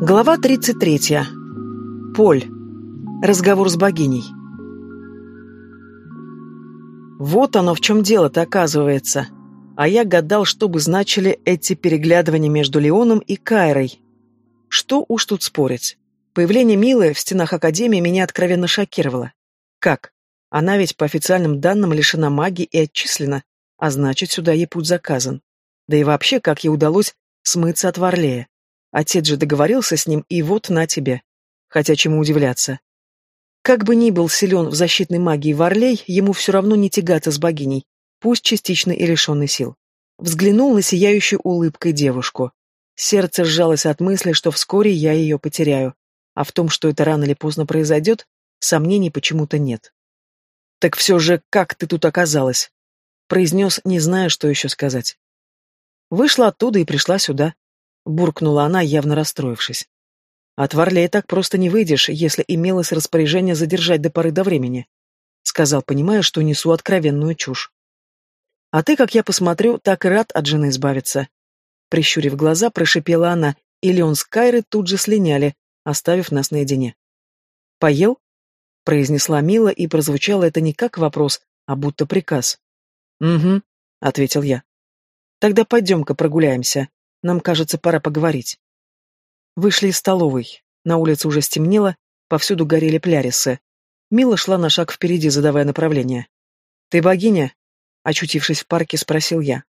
Глава 33. Поль. Разговор с богиней. Вот оно в чем дело-то оказывается. А я гадал, что бы значили эти переглядывания между Леоном и Кайрой. Что уж тут спорить. Появление Милы в стенах Академии меня откровенно шокировало. Как? Она ведь по официальным данным лишена магии и отчислена, а значит, сюда ей путь заказан. Да и вообще, как ей удалось смыться от Варлея. Отец же договорился с ним, и вот на тебе. Хотя чему удивляться. Как бы ни был силен в защитной магии Варлей, ему все равно не тягаться с богиней, пусть частично и лишенный сил. Взглянул на сияющую улыбкой девушку. Сердце сжалось от мысли, что вскоре я ее потеряю. А в том, что это рано или поздно произойдет, сомнений почему-то нет. «Так все же, как ты тут оказалась?» произнес, не зная, что еще сказать. Вышла оттуда и пришла сюда буркнула она, явно расстроившись. От Варлея так просто не выйдешь, если имелось распоряжение задержать до поры до времени, сказал, понимая, что несу откровенную чушь. А ты, как я посмотрю, так и рад от жены избавиться. Прищурив глаза, прошипела она, и Леон с Кайры тут же слиняли, оставив нас наедине. «Поел?» — произнесла Мила, и прозвучало это не как вопрос, а будто приказ. «Угу», — ответил я. «Тогда пойдем-ка прогуляемся. Нам, кажется, пора поговорить. Вышли из столовой. На улице уже стемнело, повсюду горели плярисы. Мила шла на шаг впереди, задавая направление. «Ты богиня?» Очутившись в парке, спросил я.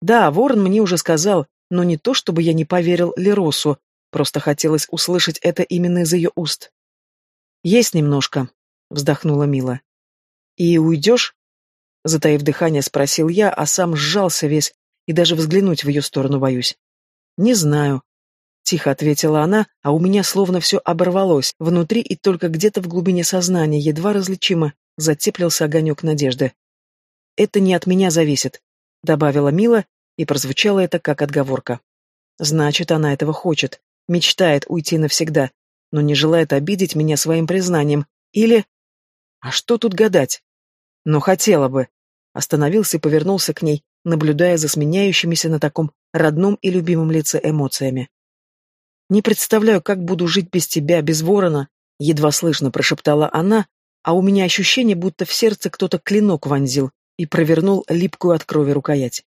«Да, Ворон мне уже сказал, но не то, чтобы я не поверил Леросу, просто хотелось услышать это именно из ее уст». «Есть немножко», — вздохнула Мила. «И уйдешь?» Затаив дыхание, спросил я, а сам сжался весь, и даже взглянуть в ее сторону боюсь. «Не знаю», — тихо ответила она, а у меня словно все оборвалось, внутри и только где-то в глубине сознания, едва различимо, затеплился огонек надежды. «Это не от меня зависит», — добавила Мила, и прозвучало это как отговорка. «Значит, она этого хочет, мечтает уйти навсегда, но не желает обидеть меня своим признанием. Или... А что тут гадать? Но хотела бы. Остановился и повернулся к ней, наблюдая за сменяющимися на таком родном и любимом лице эмоциями. «Не представляю, как буду жить без тебя, без ворона», — едва слышно прошептала она, а у меня ощущение, будто в сердце кто-то клинок вонзил и провернул липкую от крови рукоять.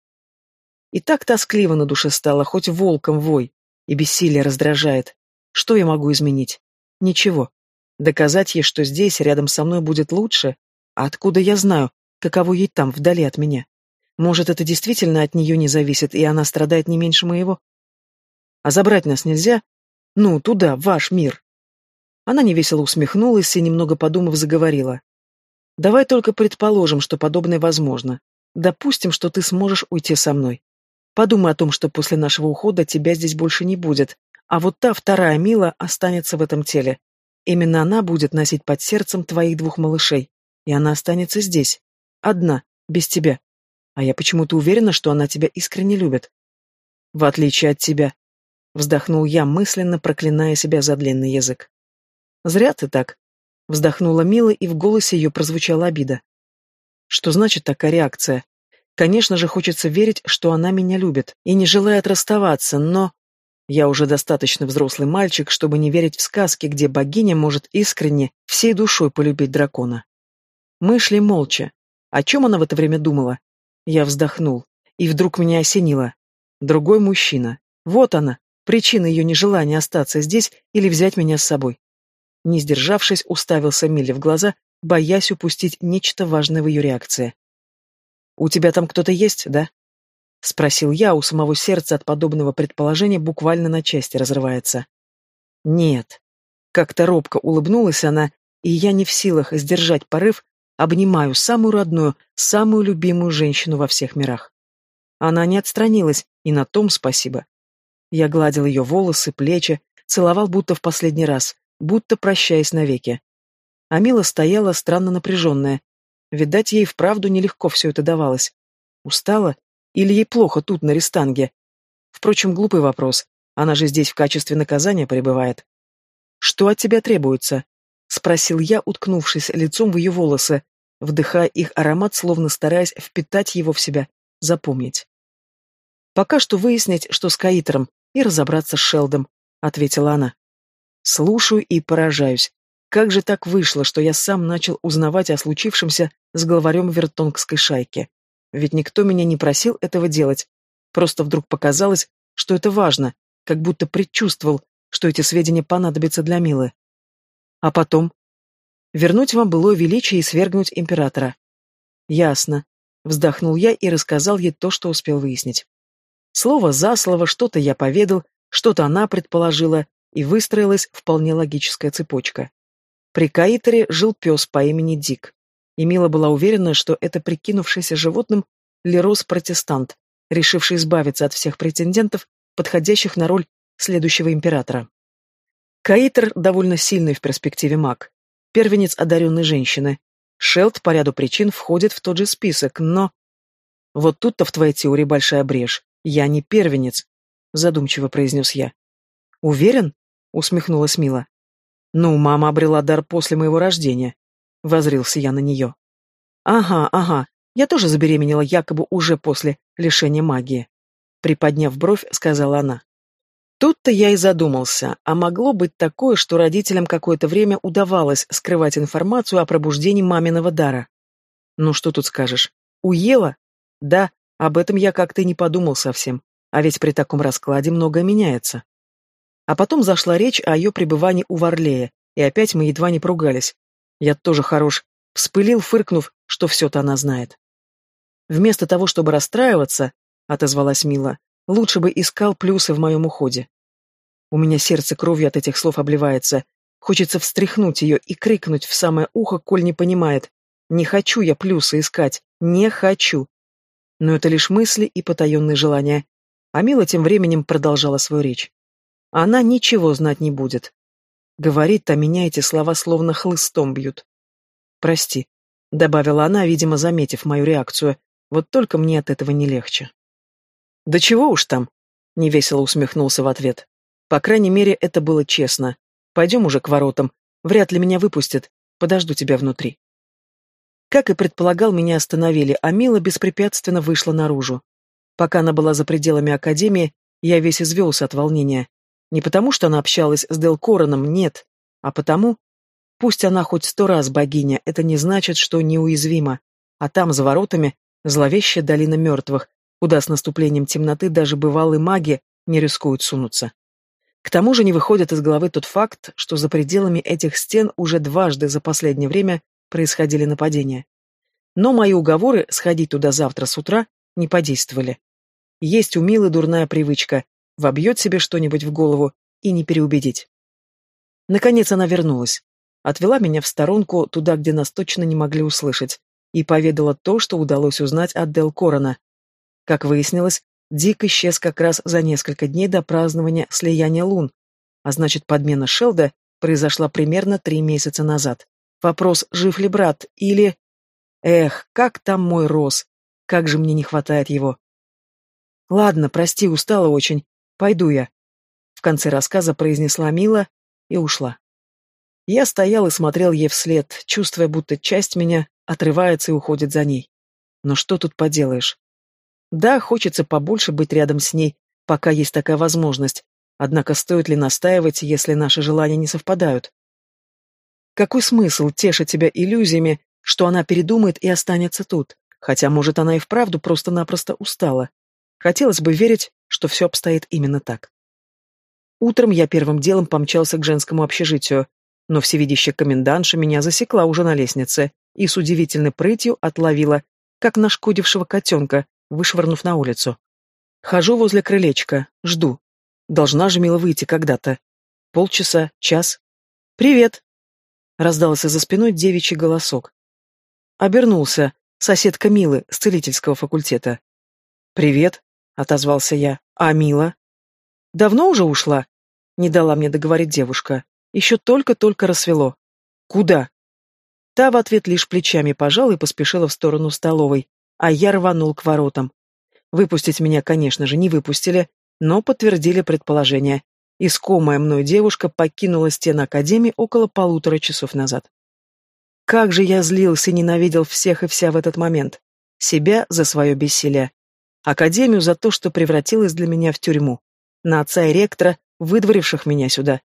И так тоскливо на душе стало, хоть волком вой, и бессилие раздражает. Что я могу изменить? Ничего. Доказать ей, что здесь, рядом со мной будет лучше? А откуда я знаю, каково ей там, вдали от меня? Может, это действительно от нее не зависит, и она страдает не меньше моего? А забрать нас нельзя? Ну, туда, в ваш мир. Она невесело усмехнулась и, немного подумав, заговорила. Давай только предположим, что подобное возможно. Допустим, что ты сможешь уйти со мной. Подумай о том, что после нашего ухода тебя здесь больше не будет, а вот та вторая Мила останется в этом теле. Именно она будет носить под сердцем твоих двух малышей, и она останется здесь, одна, без тебя. А я почему-то уверена, что она тебя искренне любит. В отличие от тебя. Вздохнул я, мысленно проклиная себя за длинный язык. Зря ты так. Вздохнула Мила, и в голосе ее прозвучала обида. Что значит такая реакция? Конечно же, хочется верить, что она меня любит и не желает расставаться, но... Я уже достаточно взрослый мальчик, чтобы не верить в сказки, где богиня может искренне, всей душой полюбить дракона. Мы шли молча. О чем она в это время думала? Я вздохнул, и вдруг меня осенило. Другой мужчина. Вот она, причина ее нежелания остаться здесь или взять меня с собой. Не сдержавшись, уставился Милли в глаза, боясь упустить нечто важное в ее реакции. «У тебя там кто-то есть, да?» — спросил я, у самого сердца от подобного предположения буквально на части разрывается. «Нет». Как-то робко улыбнулась она, и я не в силах сдержать порыв, Обнимаю самую родную, самую любимую женщину во всех мирах. Она не отстранилась, и на том спасибо. Я гладил ее волосы, плечи, целовал будто в последний раз, будто прощаясь навеки. А Мила стояла странно напряженная. Видать, ей вправду нелегко все это давалось. Устала? Или ей плохо тут, на Рестанге? Впрочем, глупый вопрос. Она же здесь в качестве наказания пребывает. «Что от тебя требуется?» — спросил я, уткнувшись лицом в ее волосы, вдыхая их аромат, словно стараясь впитать его в себя, запомнить. Пока что выяснить, что с Каитером, и разобраться с Шелдом. — ответила она. Слушаю и поражаюсь. Как же так вышло, что я сам начал узнавать о случившемся с главарем вертонгской шайки? Ведь никто меня не просил этого делать. Просто вдруг показалось, что это важно, как будто предчувствовал, что эти сведения понадобятся для Милы. А потом? Вернуть вам было величие и свергнуть императора. Ясно. Вздохнул я и рассказал ей то, что успел выяснить. Слово за слово что-то я поведал, что-то она предположила, и выстроилась вполне логическая цепочка. При Каитере жил пес по имени Дик. И Мила была уверена, что это прикинувшийся животным Лерос-протестант, решивший избавиться от всех претендентов, подходящих на роль следующего императора. Каитер довольно сильный в перспективе маг, первенец одаренной женщины. Шелд по ряду причин входит в тот же список, но... Вот тут-то в твоей теории большая брешь. Я не первенец, задумчиво произнес я. Уверен? усмехнулась Мила. Ну, мама обрела дар после моего рождения. Возрился я на нее. Ага, ага, я тоже забеременела якобы уже после лишения магии. Приподняв бровь, сказала она. Тут-то я и задумался, а могло быть такое, что родителям какое-то время удавалось скрывать информацию о пробуждении маминого дара. Ну что тут скажешь? Уела? Да, об этом я как-то не подумал совсем, а ведь при таком раскладе многое меняется. А потом зашла речь о ее пребывании у Варлея, и опять мы едва не поругались. Я тоже хорош, вспылил, фыркнув, что все-то она знает. Вместо того, чтобы расстраиваться, отозвалась Мила, Лучше бы искал плюсы в моем уходе. У меня сердце кровью от этих слов обливается. Хочется встряхнуть ее и крикнуть в самое ухо, коль не понимает. Не хочу я плюсы искать. Не хочу. Но это лишь мысли и потаенные желания. А Мила тем временем продолжала свою речь. Она ничего знать не будет. Говорит, а меня эти слова словно хлыстом бьют. «Прости», — добавила она, видимо, заметив мою реакцию. «Вот только мне от этого не легче». «Да чего уж там?» — невесело усмехнулся в ответ. «По крайней мере, это было честно. Пойдем уже к воротам. Вряд ли меня выпустят. Подожду тебя внутри». Как и предполагал, меня остановили, а Мила беспрепятственно вышла наружу. Пока она была за пределами Академии, я весь извелся от волнения. Не потому, что она общалась с Дел Короном, нет, а потому... Пусть она хоть сто раз богиня, это не значит, что неуязвима. А там, за воротами, зловещая долина мертвых, куда с наступлением темноты даже бывалые маги не рискуют сунуться. К тому же не выходит из головы тот факт, что за пределами этих стен уже дважды за последнее время происходили нападения. Но мои уговоры сходить туда завтра с утра не подействовали. Есть у Милы дурная привычка — вобьет себе что-нибудь в голову и не переубедить. Наконец она вернулась. Отвела меня в сторонку, туда, где нас точно не могли услышать, и поведала то, что удалось узнать от Дел Корона, как выяснилось, Дик исчез как раз за несколько дней до празднования слияния лун, а значит, подмена Шелда произошла примерно три месяца назад. Вопрос, жив ли брат, или... Эх, как там мой Рос? Как же мне не хватает его. Ладно, прости, устала очень. Пойду я. В конце рассказа произнесла Мила и ушла. Я стоял и смотрел ей вслед, чувствуя, будто часть меня отрывается и уходит за ней. Но что тут поделаешь? Да, хочется побольше быть рядом с ней, пока есть такая возможность. Однако стоит ли настаивать, если наши желания не совпадают? Какой смысл тешить себя иллюзиями, что она передумает и останется тут? Хотя, может, она и вправду просто-напросто устала. Хотелось бы верить, что все обстоит именно так. Утром я первым делом помчался к женскому общежитию, но всевидящая комендантша меня засекла уже на лестнице и с удивительной прытью отловила, как нашкодившего котенка, вышвырнув на улицу. Хожу возле крылечка, жду. Должна же Мила выйти когда-то. Полчаса, час. «Привет!» — раздался за спиной девичий голосок. Обернулся, соседка Милы с целительского факультета. «Привет!» — отозвался я. «А Мила?» «Давно уже ушла?» — не дала мне договорить девушка. Еще только-только рассвело. «Куда?» Та в ответ лишь плечами пожала и поспешила в сторону столовой, а я рванул к воротам. Выпустить меня, конечно же, не выпустили, но подтвердили предположение. Искомая мной девушка покинула стены Академии около полутора часов назад. Как же я злился и ненавидел всех и вся в этот момент. Себя за свое бессилие. Академию за то, что превратилась для меня в тюрьму. На отца и ректора выдворивших меня сюда.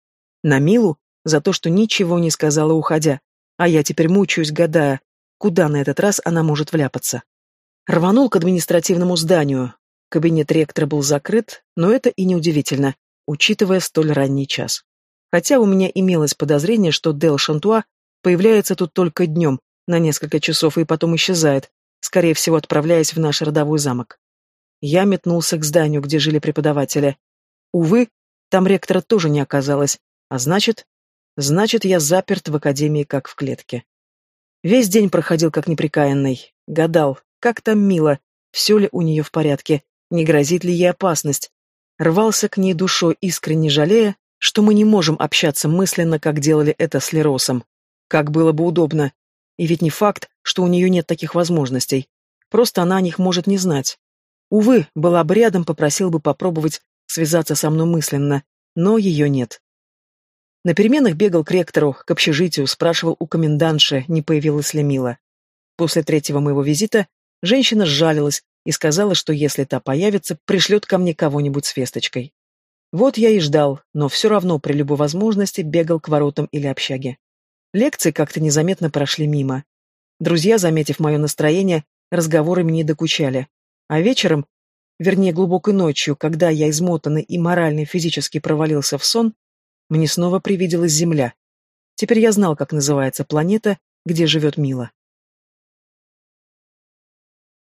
На Милу за то, что ничего не сказала, уходя. А я теперь мучаюсь, гадая, куда на этот раз она может вляпаться. Рванул к административному зданию. Кабинет ректора был закрыт, но это и неудивительно, учитывая столь ранний час. Хотя у меня имелось подозрение, что Дел Шантуа появляется тут только днем, на несколько часов, и потом исчезает, скорее всего, отправляясь в наш родовой замок. Я метнулся к зданию, где жили преподаватели. Увы, там ректора тоже не оказалось, а значит... Значит, я заперт в академии, как в клетке. Весь день проходил как неприкаянный. Гадал, как там мило, все ли у нее в порядке, не грозит ли ей опасность. Рвался к ней душой, искренне жалея, что мы не можем общаться мысленно, как делали это с Леросом. Как было бы удобно. И ведь не факт, что у нее нет таких возможностей. Просто она о них может не знать. Увы, была бы рядом, попросил бы попробовать связаться со мной мысленно, но ее нет. На переменах бегал к ректору, к общежитию, спрашивал у комендантши, не появилась ли Мила. После третьего моего визита женщина сжалилась и сказала, что если та появится, пришлет ко мне кого-нибудь с весточкой. Вот я и ждал, но все равно при любой возможности бегал к воротам или общаге. Лекции как-то незаметно прошли мимо. Друзья, заметив мое настроение, разговорами не докучали. А вечером, вернее глубокой ночью, когда я измотанный и морально и физически провалился в сон, мне снова привиделась Земля. Теперь я знал, как называется планета, где живет Мила.